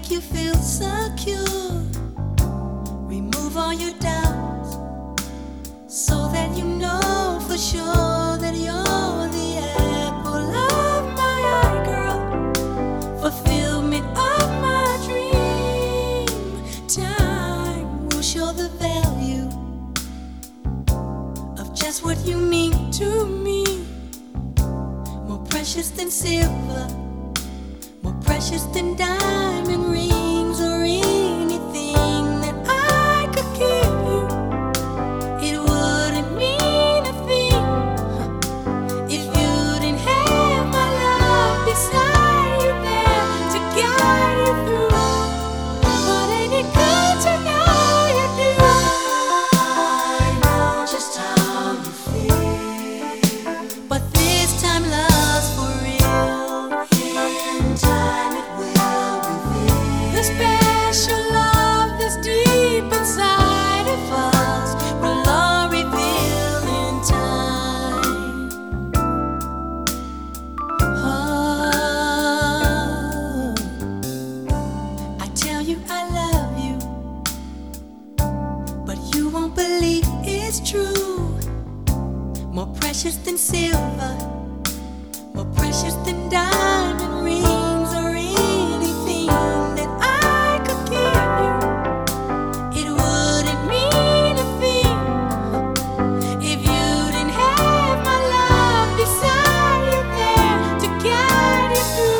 make you feel secure. Remove all your doubts so that you know for sure that you're the apple of my eye, girl. Fulfillment of my dream. Time will show the value of just what you mean to me. More precious than silver, precious than diamond rings true, more precious than silver, more precious than diamond rings or anything that I could give you. It wouldn't mean a thing if you didn't have my love beside you there to guide you through.